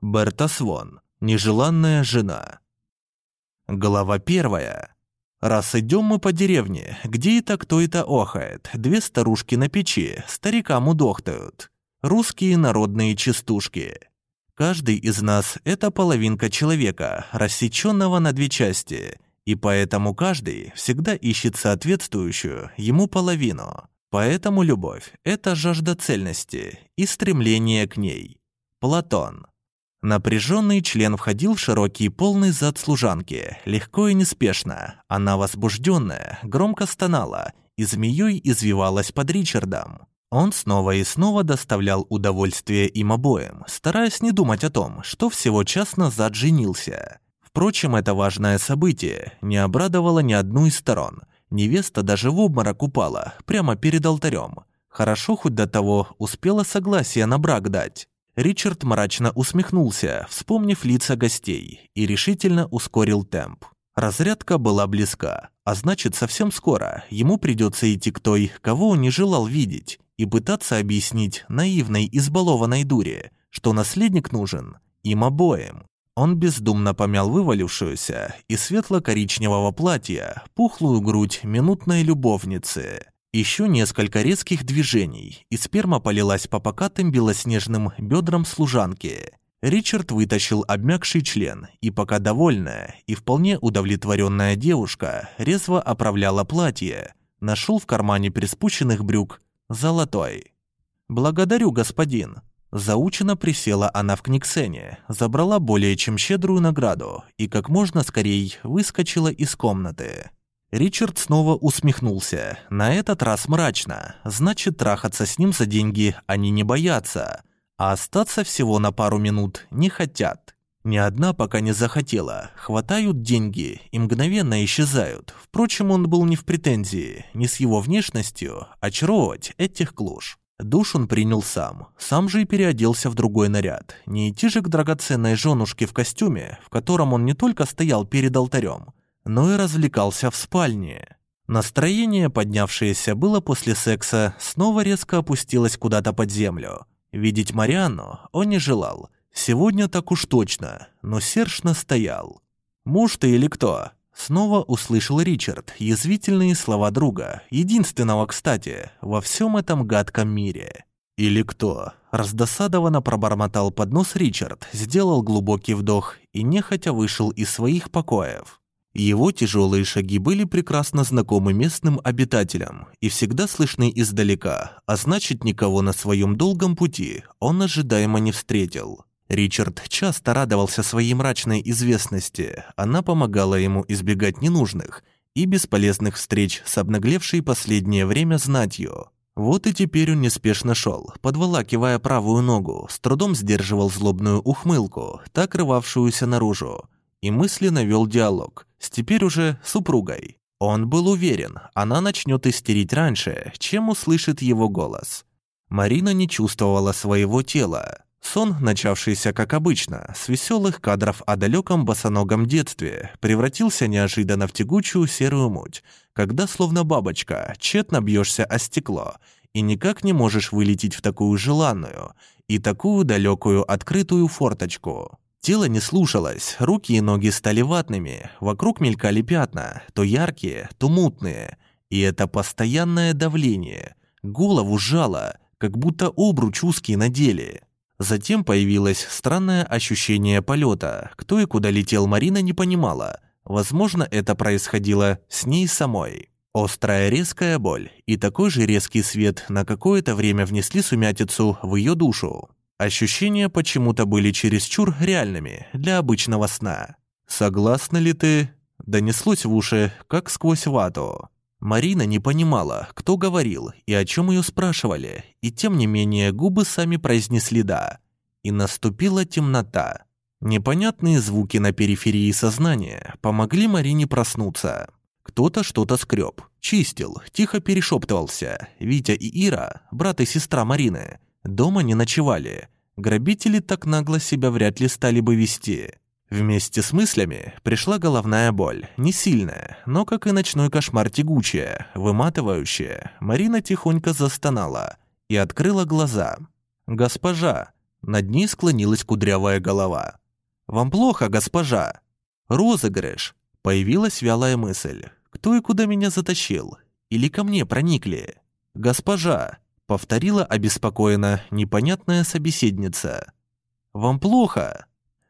Берта Свон. Нежеланная жена. Глава первая. Раз идем мы по деревне, где это кто это охает, две старушки на печи, старикам удохтают. Русские народные частушки. Каждый из нас — это половинка человека, рассеченного на две части, и поэтому каждый всегда ищет соответствующую ему половину. Поэтому любовь — это жажда цельности и стремление к ней. Платон. Напряженный член входил в широкий полный зад служанки, легко и неспешно. Она возбужденная, громко стонала и змеей извивалась под Ричардом. Он снова и снова доставлял удовольствие им обоим, стараясь не думать о том, что всего час назад женился. Впрочем, это важное событие не обрадовало ни одну из сторон. Невеста даже в обморок упала, прямо перед алтарем. Хорошо хоть до того успела согласие на брак дать. Ричард мрачно усмехнулся, вспомнив лица гостей, и решительно ускорил темп. Разрядка была близка, а значит, совсем скоро ему придется идти к той, кого он не желал видеть, и пытаться объяснить наивной избалованной дуре, что наследник нужен им обоим. Он бездумно помял вывалившуюся из светло-коричневого платья пухлую грудь минутной любовницы. Еще несколько резких движений, и сперма полилась по покатым белоснежным бедрам служанки. Ричард вытащил обмякший член, и пока довольная и вполне удовлетворенная девушка резво оправляла платье, нашел в кармане приспущенных брюк золотой. «Благодарю, господин». Заучено присела она в книгсене, забрала более чем щедрую награду и как можно скорее выскочила из комнаты. Ричард снова усмехнулся, на этот раз мрачно. Значит, трахаться с ним за деньги они не боятся, а остаться всего на пару минут не хотят. Ни одна пока не захотела. Хватают деньги и мгновенно исчезают. Впрочем, он был не в претензии, не с его внешностью, очаровывать этих клуш. Душ он принял сам, сам же и переоделся в другой наряд. Не идти же к драгоценной женушке в костюме, в котором он не только стоял перед алтарем, но и развлекался в спальне. Настроение, поднявшееся было после секса, снова резко опустилось куда-то под землю. Видеть Марианну он не желал. Сегодня так уж точно, но Серж настоял. «Муж ты или кто?» Снова услышал Ричард язвительные слова друга, единственного, кстати, во всем этом гадком мире. «Или кто?» Раздосадованно пробормотал под нос Ричард, сделал глубокий вдох и нехотя вышел из своих покоев. Его тяжелые шаги были прекрасно знакомы местным обитателям и всегда слышны издалека, а значит, никого на своем долгом пути он ожидаемо не встретил. Ричард часто радовался своей мрачной известности, она помогала ему избегать ненужных и бесполезных встреч с обнаглевшей последнее время знатью. Вот и теперь он неспешно шел, подволакивая правую ногу, с трудом сдерживал злобную ухмылку, так рвавшуюся наружу, и мысленно вел диалог с теперь уже супругой. Он был уверен, она начнет истерить раньше, чем услышит его голос. Марина не чувствовала своего тела. Сон, начавшийся как обычно, с веселых кадров о далеком босоногом детстве, превратился неожиданно в тягучую серую муть, когда, словно бабочка, тщетно бьешься о стекло и никак не можешь вылететь в такую желанную и такую далекую открытую форточку. Тело не слушалось, руки и ноги стали ватными, вокруг мелькали пятна, то яркие, то мутные. И это постоянное давление. Голову жало, как будто обруч узкий надели. Затем появилось странное ощущение полета. Кто и куда летел Марина не понимала. Возможно, это происходило с ней самой. Острая резкая боль и такой же резкий свет на какое-то время внесли сумятицу в ее душу. Ощущения почему-то были чересчур реальными для обычного сна. «Согласна ли ты?» Донеслось в уши, как сквозь вату. Марина не понимала, кто говорил и о чем ее спрашивали, и тем не менее губы сами произнесли «да». И наступила темнота. Непонятные звуки на периферии сознания помогли Марине проснуться. Кто-то что-то скреб, чистил, тихо перешептывался. Витя и Ира, брат и сестра Марины, Дома не ночевали. Грабители так нагло себя вряд ли стали бы вести. Вместе с мыслями пришла головная боль, не сильная, но, как и ночной кошмар, тягучая, выматывающая. Марина тихонько застонала и открыла глаза. «Госпожа!» Над ней склонилась кудрявая голова. «Вам плохо, госпожа?» «Розыгрыш!» Появилась вялая мысль. «Кто и куда меня затащил? Или ко мне проникли?» «Госпожа!» Повторила обеспокоенно непонятная собеседница. «Вам плохо?»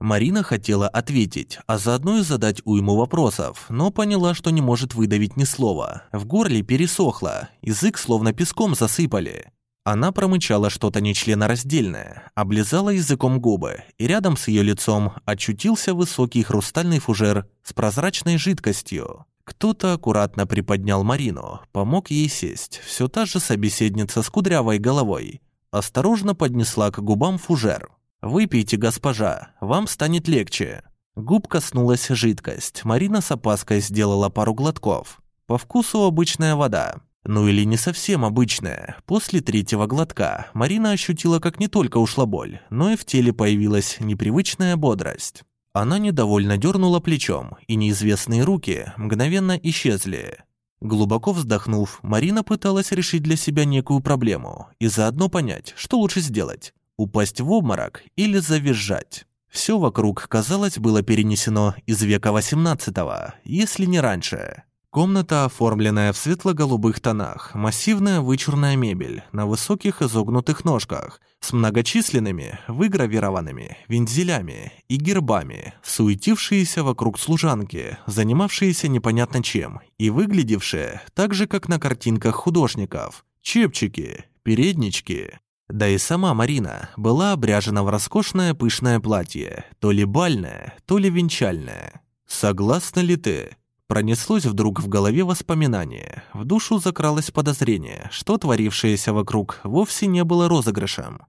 Марина хотела ответить, а заодно и задать уйму вопросов, но поняла, что не может выдавить ни слова. В горле пересохло, язык словно песком засыпали. Она промычала что-то нечленораздельное, облизала языком губы, и рядом с ее лицом очутился высокий хрустальный фужер с прозрачной жидкостью. Кто-то аккуратно приподнял Марину, помог ей сесть. Все та же собеседница с кудрявой головой. Осторожно поднесла к губам фужер. «Выпейте, госпожа, вам станет легче». Губ коснулась жидкость. Марина с опаской сделала пару глотков. По вкусу обычная вода. Ну или не совсем обычная. После третьего глотка Марина ощутила, как не только ушла боль, но и в теле появилась непривычная бодрость. Она недовольно дернула плечом, и неизвестные руки мгновенно исчезли. Глубоко вздохнув, Марина пыталась решить для себя некую проблему и заодно понять, что лучше сделать – упасть в обморок или завизжать. Все вокруг, казалось, было перенесено из века XVIII, если не раньше. Комната, оформленная в светло-голубых тонах, массивная вычурная мебель на высоких изогнутых ножках с многочисленными выгравированными вензелями и гербами, суетившиеся вокруг служанки, занимавшиеся непонятно чем и выглядевшие так же, как на картинках художников. Чепчики, переднички. Да и сама Марина была обряжена в роскошное пышное платье, то ли бальное, то ли венчальное. Согласна ли ты? Пронеслось вдруг в голове воспоминание. В душу закралось подозрение, что творившееся вокруг вовсе не было розыгрышем.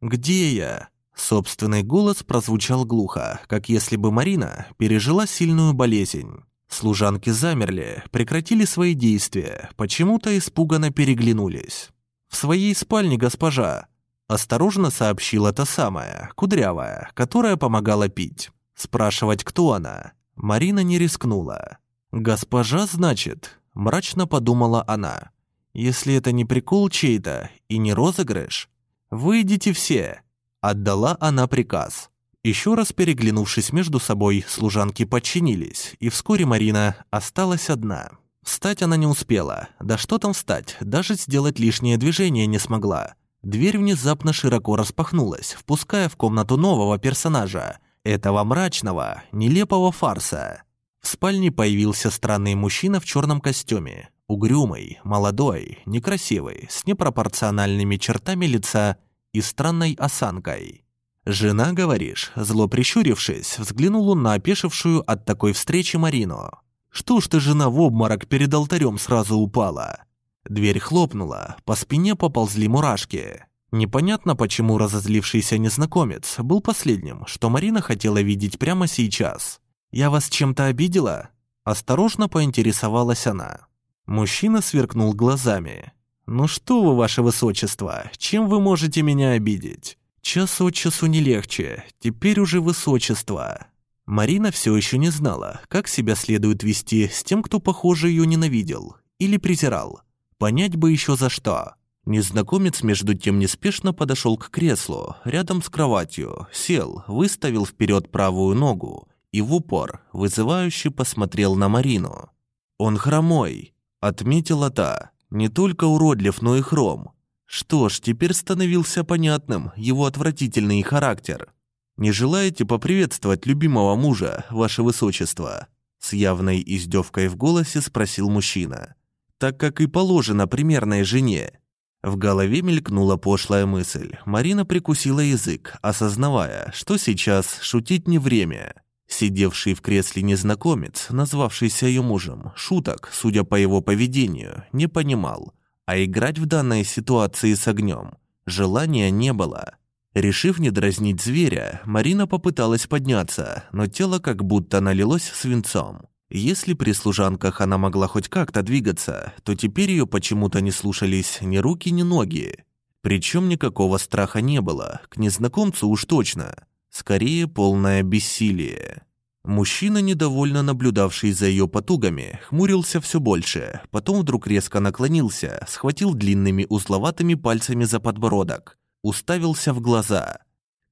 «Где я?» Собственный голос прозвучал глухо, как если бы Марина пережила сильную болезнь. Служанки замерли, прекратили свои действия, почему-то испуганно переглянулись. «В своей спальне, госпожа!» Осторожно сообщила та самая, кудрявая, которая помогала пить. Спрашивать, кто она, Марина не рискнула. «Госпожа, значит?» – мрачно подумала она. «Если это не прикол чей-то и не розыгрыш, выйдите все!» Отдала она приказ. Еще раз переглянувшись между собой, служанки подчинились, и вскоре Марина осталась одна. Встать она не успела. Да что там встать, даже сделать лишнее движение не смогла. Дверь внезапно широко распахнулась, впуская в комнату нового персонажа, этого мрачного, нелепого фарса. В спальне появился странный мужчина в черном костюме. Угрюмый, молодой, некрасивый, с непропорциональными чертами лица и странной осанкой. «Жена, говоришь?» Зло прищурившись, взглянул на опешившую от такой встречи Марину. «Что ж ты, жена, в обморок перед алтарем сразу упала?» Дверь хлопнула, по спине поползли мурашки. Непонятно, почему разозлившийся незнакомец был последним, что Марина хотела видеть прямо сейчас. «Я вас чем-то обидела?» Осторожно поинтересовалась она. Мужчина сверкнул глазами. «Ну что вы, ваше высочество, чем вы можете меня обидеть? Час от часу не легче, теперь уже высочество». Марина все еще не знала, как себя следует вести с тем, кто, похоже, ее ненавидел или презирал. Понять бы еще за что. Незнакомец между тем неспешно подошел к креслу, рядом с кроватью, сел, выставил вперед правую ногу и в упор вызывающе посмотрел на Марину. «Он хромой», — отметила та, — «не только уродлив, но и хром». Что ж, теперь становился понятным его отвратительный характер. «Не желаете поприветствовать любимого мужа, ваше высочество?» С явной издевкой в голосе спросил мужчина. «Так как и положено примерной жене». В голове мелькнула пошлая мысль. Марина прикусила язык, осознавая, что сейчас шутить не время. Сидевший в кресле незнакомец, назвавшийся ее мужем, шуток, судя по его поведению, не понимал, а играть в данной ситуации с огнем желания не было. Решив не дразнить зверя, Марина попыталась подняться, но тело как будто налилось свинцом. Если при служанках она могла хоть как-то двигаться, то теперь ее почему-то не слушались ни руки, ни ноги. Причем никакого страха не было, к незнакомцу уж точно – скорее полное бессилие. Мужчина, недовольно наблюдавший за ее потугами, хмурился все больше, потом вдруг резко наклонился, схватил длинными узловатыми пальцами за подбородок, уставился в глаза.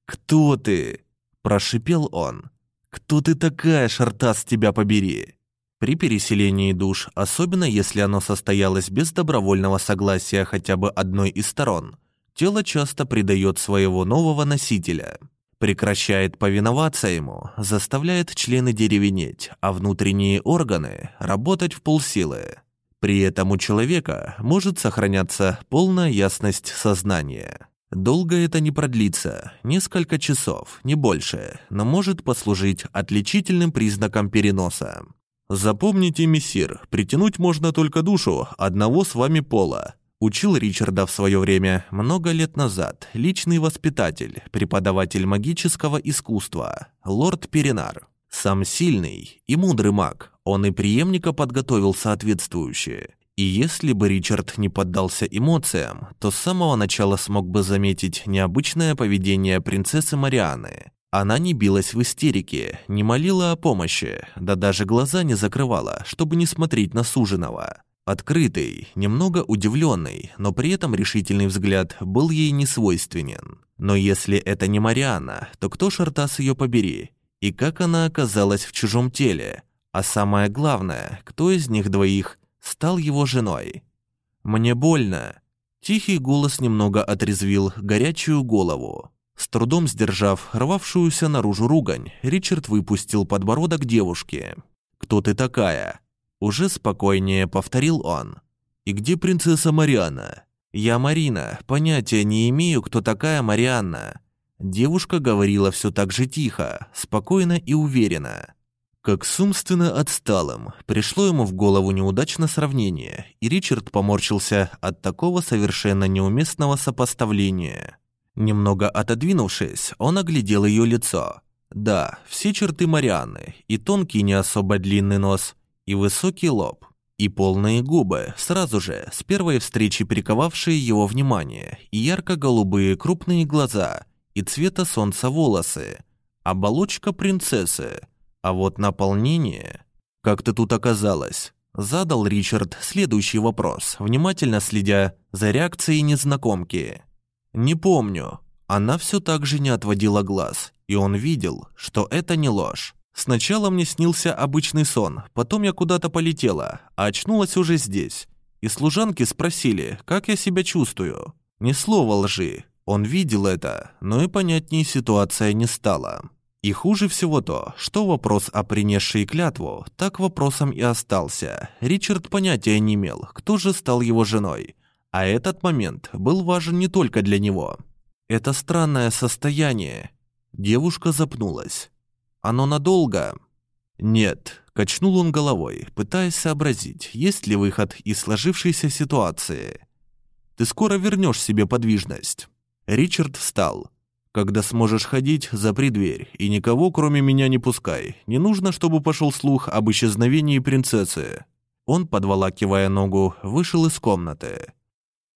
«Кто ты?» – прошипел он. «Кто ты такая, Шартас, тебя побери?» При переселении душ, особенно если оно состоялось без добровольного согласия хотя бы одной из сторон, тело часто предает своего нового носителя, прекращает повиноваться ему, заставляет члены деревенеть, а внутренние органы работать в полсилы. При этом у человека может сохраняться полная ясность сознания. Долго это не продлится, несколько часов, не больше, но может послужить отличительным признаком переноса. «Запомните, мессир, притянуть можно только душу одного с вами пола», учил Ричарда в свое время, много лет назад, личный воспитатель, преподаватель магического искусства, лорд Перинар. Сам сильный и мудрый маг, он и преемника подготовил соответствующее. И если бы Ричард не поддался эмоциям, то с самого начала смог бы заметить необычное поведение принцессы Марианы, она не билась в истерике, не молила о помощи, да даже глаза не закрывала, чтобы не смотреть на суженого. Открытый, немного удивленный, но при этом решительный взгляд был ей не свойственен. Но если это не Мариана, то кто Шартас ее побери? И как она оказалась в чужом теле? А самое главное, кто из них двоих стал его женой? «Мне больно». Тихий голос немного отрезвил горячую голову. С трудом сдержав рвавшуюся наружу ругань, Ричард выпустил подбородок девушки. «Кто ты такая?» Уже спокойнее повторил он. «И где принцесса Марианна?» «Я Марина, понятия не имею, кто такая Марианна». Девушка говорила все так же тихо, спокойно и уверенно. Как с умственно отсталым, пришло ему в голову неудачное сравнение, и Ричард поморщился от такого совершенно неуместного сопоставления. Немного отодвинувшись, он оглядел ее лицо. Да, все черты Марианны, и тонкий не особо длинный нос, и высокий лоб, и полные губы, сразу же, с первой встречи приковавшие его внимание, и ярко-голубые крупные глаза, и цвета солнца волосы, оболочка принцессы, а вот наполнение... «Как ты тут оказалась?» Задал Ричард следующий вопрос, внимательно следя за реакцией незнакомки. «Не помню». Она все так же не отводила глаз, и он видел, что это не ложь. Сначала мне снился обычный сон, потом я куда-то полетела, а очнулась уже здесь. И служанки спросили, как я себя чувствую. Ни слова лжи. Он видел это, но и понятнее ситуация не стала. И хуже всего то, что вопрос о принесшей клятву так вопросом и остался. Ричард понятия не имел, кто же стал его женой. А этот момент был важен не только для него. Это странное состояние. Девушка запнулась. Оно надолго? Нет, качнул он головой, пытаясь сообразить, есть ли выход из сложившейся ситуации. Ты скоро вернешь себе подвижность. Ричард встал. Когда сможешь ходить, запри дверь и никого, кроме меня, не пускай. Не нужно, чтобы пошел слух об исчезновении принцессы. Он, подволакивая ногу, вышел из комнаты.